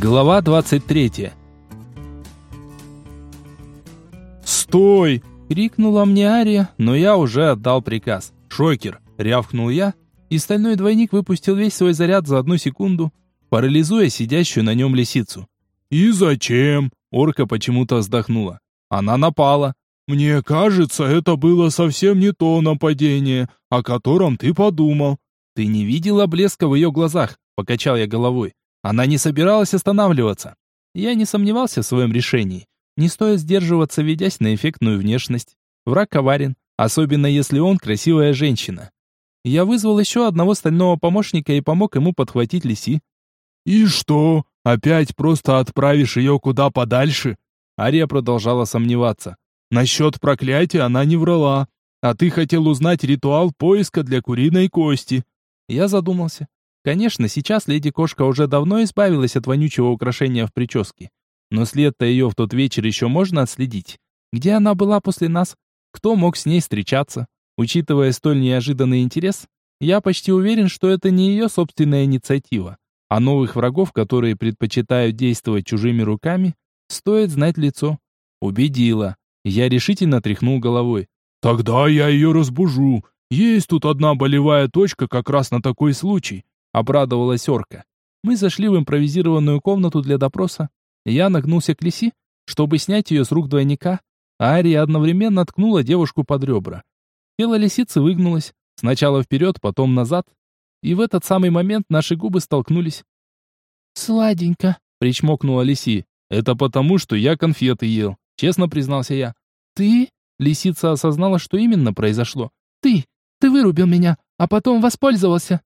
Глава 23. «Стой!» — крикнула мне Ария, но я уже отдал приказ. «Шокер!» — рявкнул я, и стальной двойник выпустил весь свой заряд за одну секунду, парализуя сидящую на нем лисицу. «И зачем?» — орка почему-то вздохнула. «Она напала!» «Мне кажется, это было совсем не то нападение, о котором ты подумал». «Ты не видела блеска в ее глазах?» — покачал я головой. Она не собиралась останавливаться. Я не сомневался в своем решении. Не стоит сдерживаться, ведясь на эффектную внешность. Враг коварен, особенно если он красивая женщина. Я вызвал еще одного стального помощника и помог ему подхватить лиси. «И что, опять просто отправишь ее куда подальше?» Ария продолжала сомневаться. «Насчет проклятия она не врала, а ты хотел узнать ритуал поиска для куриной кости». Я задумался. Конечно, сейчас леди-кошка уже давно избавилась от вонючего украшения в прическе. Но след-то ее в тот вечер еще можно отследить. Где она была после нас? Кто мог с ней встречаться? Учитывая столь неожиданный интерес, я почти уверен, что это не ее собственная инициатива. А новых врагов, которые предпочитают действовать чужими руками, стоит знать лицо. Убедила. Я решительно тряхнул головой. «Тогда я ее разбужу. Есть тут одна болевая точка как раз на такой случай обрадовалась орка. Мы зашли в импровизированную комнату для допроса. Я нагнулся к Лиси, чтобы снять ее с рук двойника, а Ария одновременно ткнула девушку под ребра. Тело лисицы выгнулось, сначала вперед, потом назад, и в этот самый момент наши губы столкнулись. «Сладенько», — причмокнула Лиси. «Это потому, что я конфеты ел», — честно признался я. «Ты?» — лисица осознала, что именно произошло. «Ты! Ты вырубил меня, а потом воспользовался!»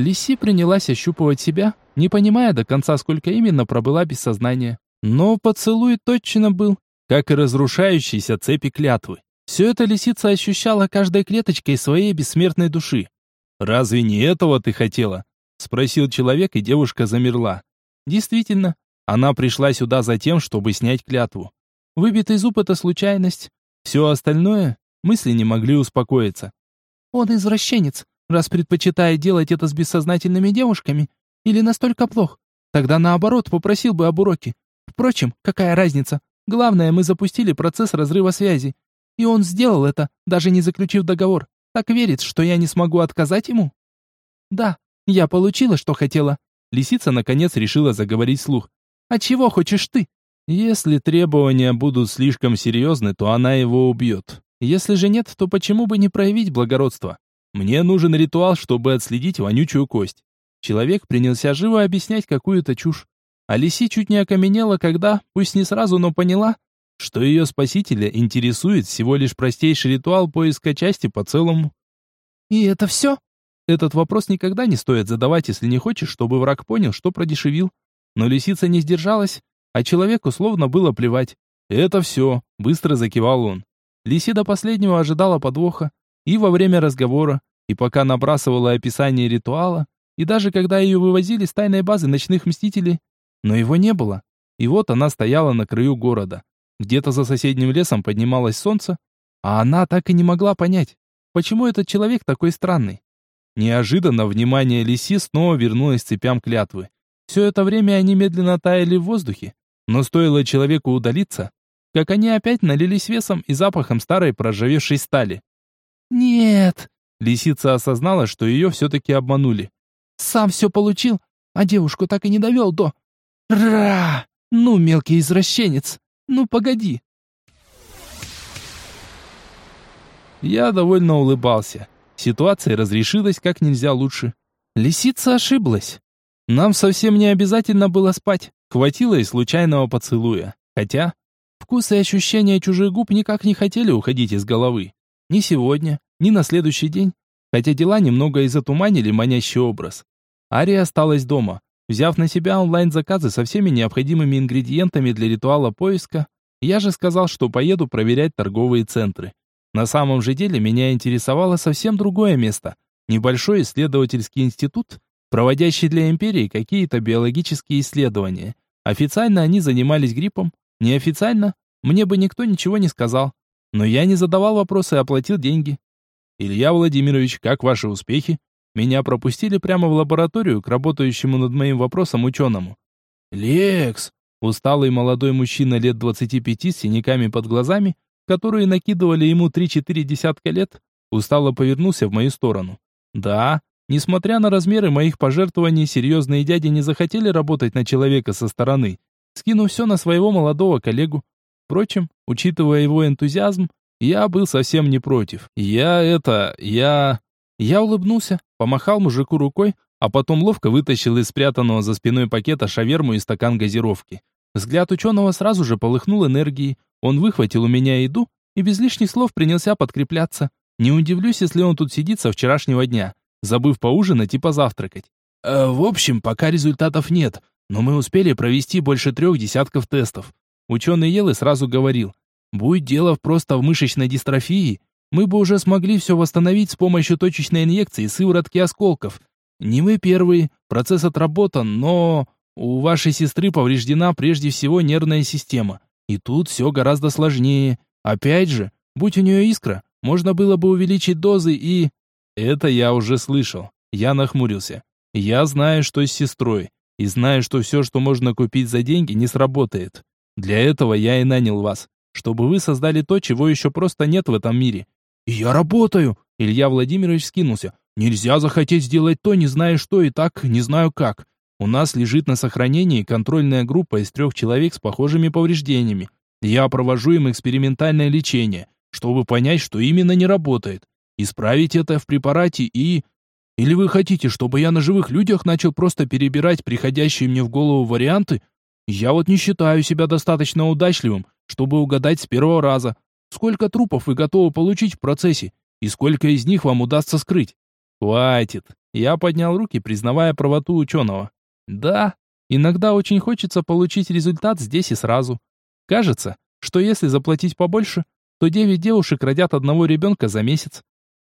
Лиси принялась ощупывать себя, не понимая до конца, сколько именно пробыла без сознания. Но поцелуй точно был, как и разрушающиеся цепи клятвы. Все это лисица ощущала каждой клеточкой своей бессмертной души. «Разве не этого ты хотела?» — спросил человек, и девушка замерла. Действительно, она пришла сюда за тем, чтобы снять клятву. Выбитый зуб — это случайность. Все остальное мысли не могли успокоиться. «Он извращенец раз предпочитает делать это с бессознательными девушками, или настолько плох. Тогда наоборот попросил бы об уроке. Впрочем, какая разница? Главное, мы запустили процесс разрыва связи. И он сделал это, даже не заключив договор. Так верит, что я не смогу отказать ему? Да, я получила, что хотела. Лисица наконец решила заговорить слух. А чего хочешь ты? Если требования будут слишком серьезны, то она его убьет. Если же нет, то почему бы не проявить благородство? Мне нужен ритуал, чтобы отследить вонючую кость. Человек принялся живо объяснять какую-то чушь. А Лиси чуть не окаменела, когда, пусть не сразу, но поняла, что ее спасителя интересует всего лишь простейший ритуал поиска части по целому. «И это все?» Этот вопрос никогда не стоит задавать, если не хочешь, чтобы враг понял, что продешевил. Но лисица не сдержалась, а человеку словно было плевать. «Это все», — быстро закивал он. Лиси до последнего ожидала подвоха, и во время разговора, и пока набрасывала описание ритуала, и даже когда ее вывозили с тайной базы ночных мстителей. Но его не было. И вот она стояла на краю города. Где-то за соседним лесом поднималось солнце, а она так и не могла понять, почему этот человек такой странный. Неожиданно внимание Лиси снова вернулось цепям клятвы. Все это время они медленно таяли в воздухе, но стоило человеку удалиться, как они опять налились весом и запахом старой проржавевшей стали. «Нет!» Лисица осознала, что ее все-таки обманули. «Сам все получил, а девушку так и не довел до... Ра! Ну, мелкий извращенец! Ну, погоди!» Я довольно улыбался. Ситуация разрешилась как нельзя лучше. Лисица ошиблась. Нам совсем не обязательно было спать. Хватило и случайного поцелуя. Хотя вкус и ощущения чужих губ никак не хотели уходить из головы. Ни сегодня, ни на следующий день, хотя дела немного и затуманили манящий образ. Ария осталась дома. Взяв на себя онлайн-заказы со всеми необходимыми ингредиентами для ритуала поиска, я же сказал, что поеду проверять торговые центры. На самом же деле меня интересовало совсем другое место. Небольшой исследовательский институт, проводящий для империи какие-то биологические исследования. Официально они занимались гриппом, неофициально мне бы никто ничего не сказал. Но я не задавал вопросы и оплатил деньги. Илья Владимирович, как ваши успехи? меня пропустили прямо в лабораторию к работающему над моим вопросом ученому. «Лекс!» Усталый молодой мужчина лет 25 с синяками под глазами, которые накидывали ему 3-4 десятка лет, устало повернулся в мою сторону. «Да, несмотря на размеры моих пожертвований, серьезные дяди не захотели работать на человека со стороны, скинув все на своего молодого коллегу. Впрочем, учитывая его энтузиазм, я был совсем не против. Я это... я... Я улыбнулся, помахал мужику рукой, а потом ловко вытащил из спрятанного за спиной пакета шаверму и стакан газировки. Взгляд ученого сразу же полыхнул энергией. Он выхватил у меня еду и без лишних слов принялся подкрепляться. Не удивлюсь, если он тут сидит со вчерашнего дня, забыв поужинать и позавтракать. Э, в общем, пока результатов нет, но мы успели провести больше трех десятков тестов. Ученый ел сразу говорил, будь дело просто в мышечной дистрофии, мы бы уже смогли все восстановить с помощью точечной инъекции сыворотки осколков. Не мы первые, процесс отработан, но у вашей сестры повреждена прежде всего нервная система. И тут все гораздо сложнее. Опять же, будь у нее искра, можно было бы увеличить дозы и... Это я уже слышал. Я нахмурился. Я знаю, что с сестрой. И знаю, что все, что можно купить за деньги, не сработает. Для этого я и нанял вас. Чтобы вы создали то, чего еще просто нет в этом мире. «Я работаю!» Илья Владимирович скинулся. «Нельзя захотеть сделать то, не зная что и так, не знаю как. У нас лежит на сохранении контрольная группа из трех человек с похожими повреждениями. Я провожу им экспериментальное лечение, чтобы понять, что именно не работает. Исправить это в препарате и... Или вы хотите, чтобы я на живых людях начал просто перебирать приходящие мне в голову варианты? Я вот не считаю себя достаточно удачливым, чтобы угадать с первого раза. Сколько трупов вы готовы получить в процессе? И сколько из них вам удастся скрыть? Хватит. Я поднял руки, признавая правоту ученого. Да, иногда очень хочется получить результат здесь и сразу. Кажется, что если заплатить побольше, то девять девушек родят одного ребенка за месяц.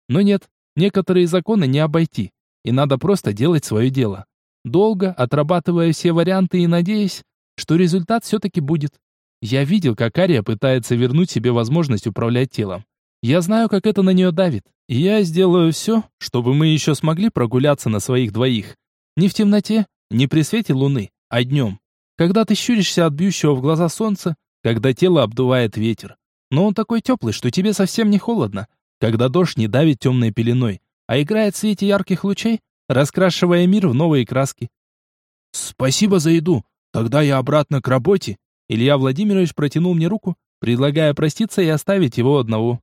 Но нет, некоторые законы не обойти, и надо просто делать свое дело. Долго, отрабатывая все варианты и надеясь, что результат все-таки будет. Я видел, как Ария пытается вернуть себе возможность управлять телом. Я знаю, как это на нее давит. Я сделаю все, чтобы мы еще смогли прогуляться на своих двоих. Не в темноте, не при свете луны, а днем. Когда ты щуришься от бьющего в глаза солнца, когда тело обдувает ветер. Но он такой теплый, что тебе совсем не холодно. Когда дождь не давит темной пеленой, а играет в свете ярких лучей, раскрашивая мир в новые краски. «Спасибо за еду. Тогда я обратно к работе», Илья Владимирович протянул мне руку, предлагая проститься и оставить его одного.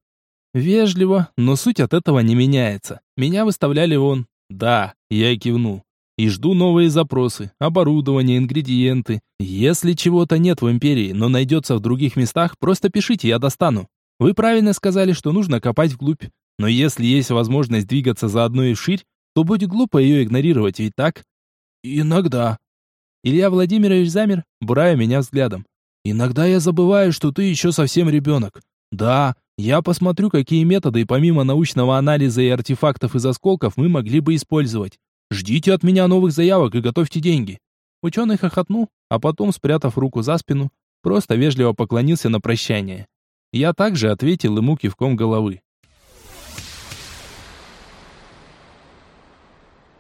Вежливо, но суть от этого не меняется. Меня выставляли вон. Да, я кивнул. И жду новые запросы, оборудование, ингредиенты. Если чего-то нет в империи, но найдется в других местах, просто пишите, я достану. Вы правильно сказали, что нужно копать вглубь. Но если есть возможность двигаться заодно и вширь, то будет глупо ее игнорировать, ведь так? Иногда. Илья Владимирович замер, бурая меня взглядом. Иногда я забываю, что ты еще совсем ребенок. Да, я посмотрю, какие методы помимо научного анализа и артефактов из осколков мы могли бы использовать. Ждите от меня новых заявок и готовьте деньги. Ученый хохотнул, а потом, спрятав руку за спину, просто вежливо поклонился на прощание. Я также ответил ему кивком головы.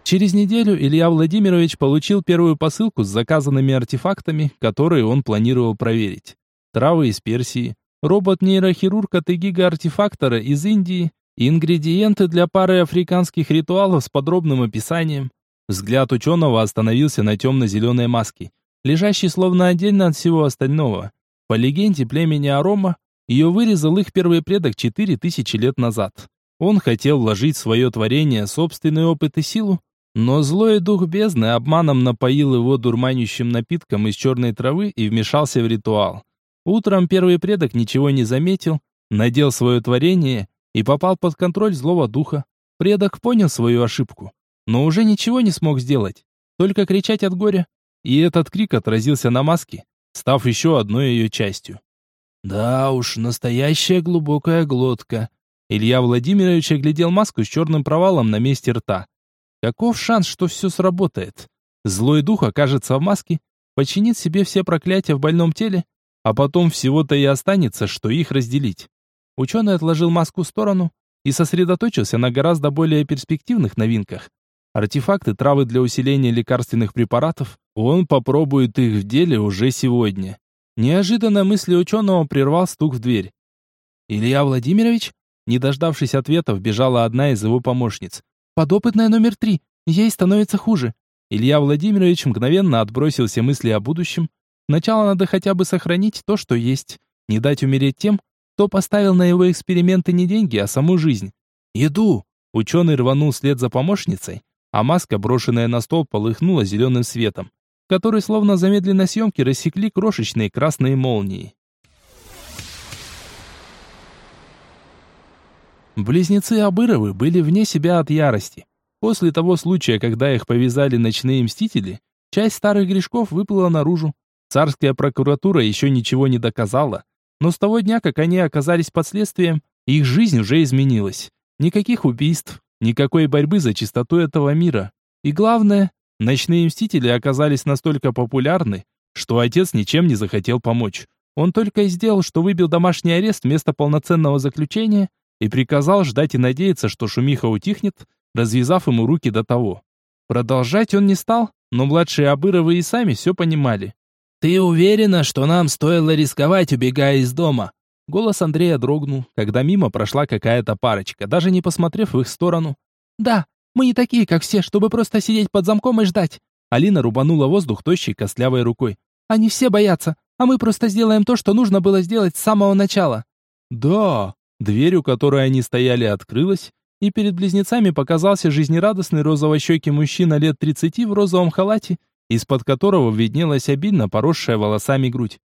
Через неделю Илья Владимирович получил первую посылку с заказанными артефактами, которые он планировал проверить. Травы из Персии, робот-нейрохирург от артефактора из Индии, ингредиенты для пары африканских ритуалов с подробным описанием. Взгляд ученого остановился на темно-зеленой маске, лежащей словно отдельно от всего остального. По легенде племени Арома, ее вырезал их первый предок четыре тысячи лет назад. Он хотел вложить в свое творение собственный опыт и силу, но злой дух бездны обманом напоил его дурманящим напитком из черной травы и вмешался в ритуал. Утром первый предок ничего не заметил, надел свое творение и попал под контроль злого духа. Предок понял свою ошибку, но уже ничего не смог сделать, только кричать от горя. И этот крик отразился на маске, став еще одной ее частью. Да уж, настоящая глубокая глотка. Илья Владимирович оглядел маску с черным провалом на месте рта. Каков шанс, что все сработает? Злой дух окажется в маске, починит себе все проклятия в больном теле, а потом всего-то и останется, что их разделить. Ученый отложил маску в сторону и сосредоточился на гораздо более перспективных новинках. Артефакты, травы для усиления лекарственных препаратов, он попробует их в деле уже сегодня. Неожиданно мысли ученого прервал стук в дверь. «Илья Владимирович?» Не дождавшись ответа, вбежала одна из его помощниц. «Подопытная номер три. Ей становится хуже». Илья Владимирович мгновенно отбросил все мысли о будущем. Сначала надо хотя бы сохранить то, что есть. Не дать умереть тем, кто поставил на его эксперименты не деньги, а саму жизнь. «Иду!» Ученый рванул вслед за помощницей, а маска, брошенная на стол, полыхнула зеленым светом, который словно замедленной съемки рассекли крошечные красные молнии. Близнецы Абыровы были вне себя от ярости. После того случая, когда их повязали ночные мстители, часть старых грешков выплыла наружу. Царская прокуратура еще ничего не доказала, но с того дня, как они оказались под следствием, их жизнь уже изменилась. Никаких убийств, никакой борьбы за чистоту этого мира. И главное, ночные мстители оказались настолько популярны, что отец ничем не захотел помочь. Он только и сделал, что выбил домашний арест вместо полноценного заключения и приказал ждать и надеяться, что шумиха утихнет, развязав ему руки до того. Продолжать он не стал, но младшие Абыровы и сами все понимали. «Ты уверена, что нам стоило рисковать, убегая из дома?» Голос Андрея дрогнул, когда мимо прошла какая-то парочка, даже не посмотрев в их сторону. «Да, мы не такие, как все, чтобы просто сидеть под замком и ждать». Алина рубанула воздух тощей костлявой рукой. «Они все боятся, а мы просто сделаем то, что нужно было сделать с самого начала». «Да». Дверь, у которой они стояли, открылась, и перед близнецами показался жизнерадостный розово-щекий мужчина лет тридцати в розовом халате, из-под которого виднелась обильно поросшая волосами грудь.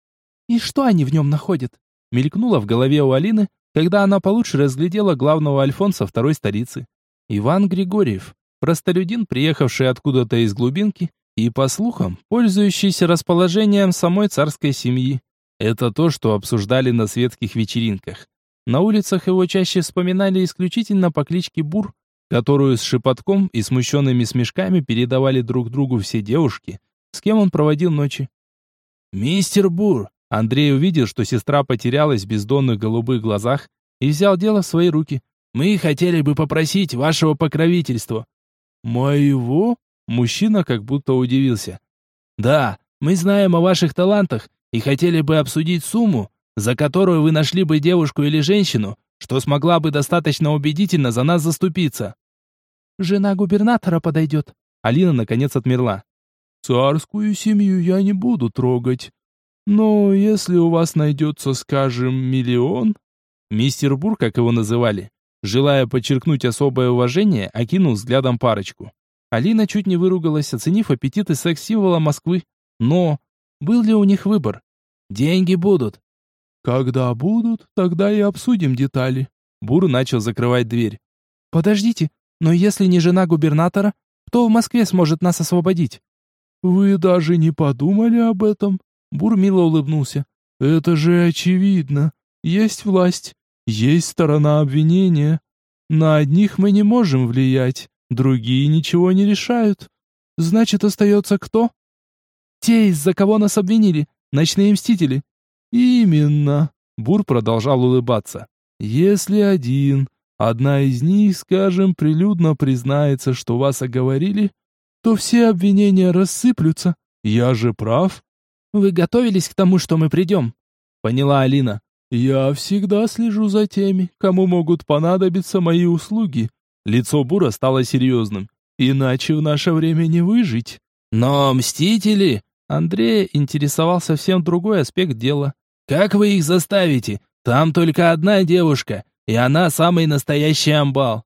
«И что они в нем находят?» Мелькнуло в голове у Алины, когда она получше разглядела главного альфонса второй столицы. Иван Григорьев, простолюдин, приехавший откуда-то из глубинки, и, по слухам, пользующийся расположением самой царской семьи. Это то, что обсуждали на светских вечеринках. На улицах его чаще вспоминали исключительно по кличке Бур, которую с шепотком и смущенными смешками передавали друг другу все девушки, с кем он проводил ночи. «Мистер Бур!» Андрей увидел, что сестра потерялась в бездонных голубых глазах и взял дело в свои руки. «Мы хотели бы попросить вашего покровительства». «Моего?» Мужчина как будто удивился. «Да, мы знаем о ваших талантах и хотели бы обсудить сумму, за которую вы нашли бы девушку или женщину, что смогла бы достаточно убедительно за нас заступиться. Жена губернатора подойдет. Алина наконец отмерла. Царскую семью я не буду трогать. Но если у вас найдется, скажем, миллион... Мистер Бур, как его называли, желая подчеркнуть особое уважение, окинул взглядом парочку. Алина чуть не выругалась, оценив аппетиты секс-символа Москвы. Но был ли у них выбор? Деньги будут, «Когда будут, тогда и обсудим детали». Бур начал закрывать дверь. «Подождите, но если не жена губернатора, кто в Москве сможет нас освободить?» «Вы даже не подумали об этом?» Бур мило улыбнулся. «Это же очевидно. Есть власть, есть сторона обвинения. На одних мы не можем влиять, другие ничего не решают. Значит, остается кто?» «Те, из-за кого нас обвинили, ночные мстители. «Именно!» — Бур продолжал улыбаться. «Если один, одна из них, скажем, прилюдно признается, что вас оговорили, то все обвинения рассыплются. Я же прав». «Вы готовились к тому, что мы придем?» — поняла Алина. «Я всегда слежу за теми, кому могут понадобиться мои услуги». Лицо Бура стало серьезным. «Иначе в наше время не выжить». «Но мстители...» Андрея интересовал совсем другой аспект дела. Как вы их заставите? Там только одна девушка, и она самый настоящий амбал.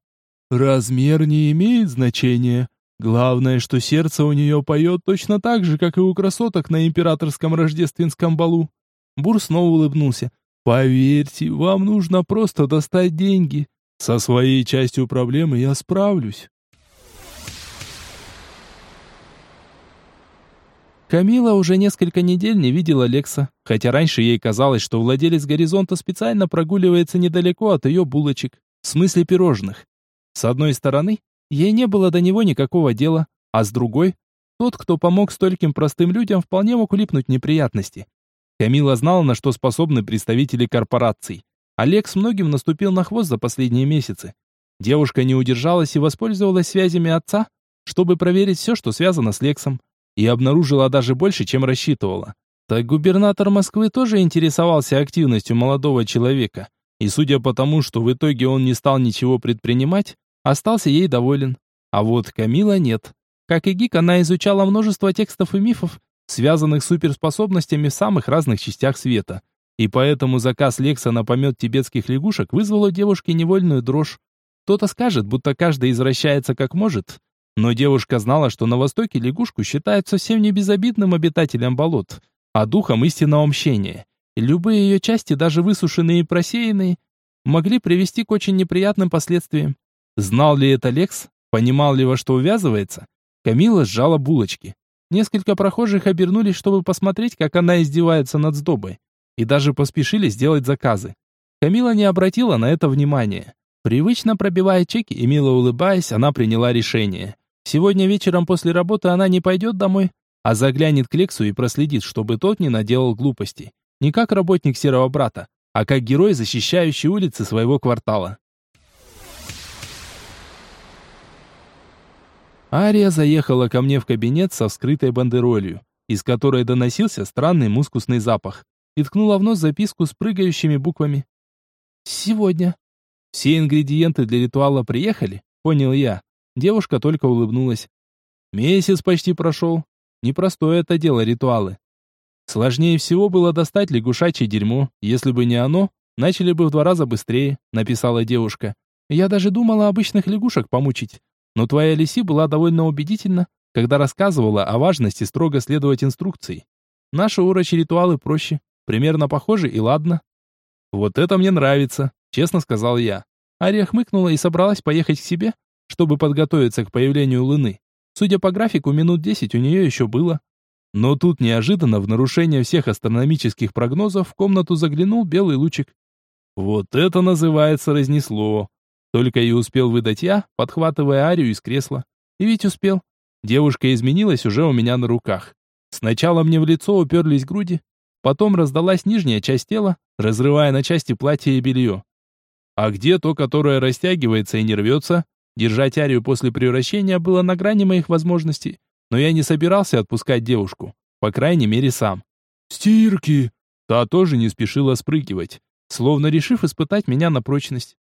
Размер не имеет значения. Главное, что сердце у нее поет точно так же, как и у красоток на императорском рождественском балу. Бур снова улыбнулся. Поверьте, вам нужно просто достать деньги. Со своей частью проблемы я справлюсь. Камила уже несколько недель не видела Лекса, хотя раньше ей казалось, что владелец горизонта специально прогуливается недалеко от ее булочек, в смысле пирожных. С одной стороны, ей не было до него никакого дела, а с другой, тот, кто помог стольким простым людям, вполне мог улипнуть неприятности. Камила знала, на что способны представители корпораций. Алекс многим наступил на хвост за последние месяцы. Девушка не удержалась и воспользовалась связями отца, чтобы проверить все, что связано с Лексом. И обнаружила даже больше, чем рассчитывала. Так губернатор Москвы тоже интересовался активностью молодого человека. И судя по тому, что в итоге он не стал ничего предпринимать, остался ей доволен. А вот Камила нет. Как и Гик, она изучала множество текстов и мифов, связанных с суперспособностями в самых разных частях света. И поэтому заказ Лекса на помет тибетских лягушек вызвал у девушки невольную дрожь. Кто-то скажет, будто каждый извращается как может, но девушка знала, что на Востоке лягушку считают совсем не безобидным обитателем болот, а духом истинного мщения. Любые ее части, даже высушенные и просеянные, могли привести к очень неприятным последствиям. Знал ли это Лекс? Понимал ли, во что увязывается? Камила сжала булочки. Несколько прохожих обернулись, чтобы посмотреть, как она издевается над сдобой. И даже поспешили сделать заказы. Камила не обратила на это внимания. Привычно пробивая чеки и мило улыбаясь, она приняла решение. Сегодня вечером после работы она не пойдет домой, а заглянет к Лексу и проследит, чтобы тот не наделал глупостей. Не как работник Серого Брата, а как герой, защищающий улицы своего квартала. Ария заехала ко мне в кабинет со вскрытой бандеролью, из которой доносился странный мускусный запах, и ткнула в нос записку с прыгающими буквами. «Сегодня». «Все ингредиенты для ритуала приехали?» — понял я. Девушка только улыбнулась. Месяц почти прошел. Непростое это дело ритуалы. Сложнее всего было достать лягушачье дерьмо. Если бы не оно, начали бы в два раза быстрее, написала девушка. Я даже думала обычных лягушек помучить. Но твоя лиси была довольно убедительна, когда рассказывала о важности строго следовать инструкции. Наши уроки ритуалы проще, примерно похожи и ладно. Вот это мне нравится, честно сказал я. Ария хмыкнула и собралась поехать к себе, чтобы подготовиться к появлению Луны. Судя по графику, минут десять у нее еще было. Но тут неожиданно, в нарушение всех астрономических прогнозов, в комнату заглянул белый лучик. Вот это называется разнесло. Только и успел выдать я, подхватывая Арию из кресла. И ведь успел. Девушка изменилась уже у меня на руках. Сначала мне в лицо уперлись груди, потом раздалась нижняя часть тела, разрывая на части платье и белье. А где то, которое растягивается и не рвется? Держать Арию после превращения было на грани моих возможностей, но я не собирался отпускать девушку, по крайней мере сам. «Стирки!» Та тоже не спешила спрыгивать, словно решив испытать меня на прочность.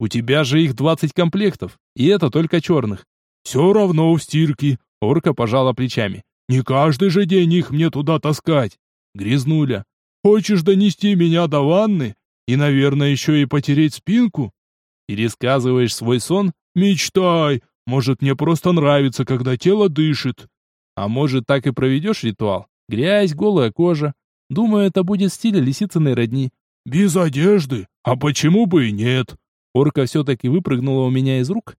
«У тебя же их двадцать комплектов, и это только черных». «Все равно в стирке», — орка пожала плечами. «Не каждый же день их мне туда таскать». Грязнуля. «Хочешь донести меня до ванны? И, наверное, еще и потереть спинку?» Пересказываешь свой сон? Мечтай! Может, мне просто нравится, когда тело дышит. А может, так и проведешь ритуал? Грязь, голая кожа. Думаю, это будет в стиле лисицыной родни. Без одежды? А почему бы и нет? Орка все-таки выпрыгнула у меня из рук,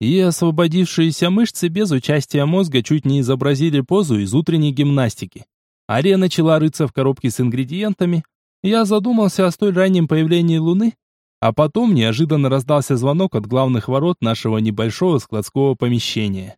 и освободившиеся мышцы без участия мозга чуть не изобразили позу из утренней гимнастики. Ария начала рыться в коробке с ингредиентами. Я задумался о столь раннем появлении Луны, а потом неожиданно раздался звонок от главных ворот нашего небольшого складского помещения.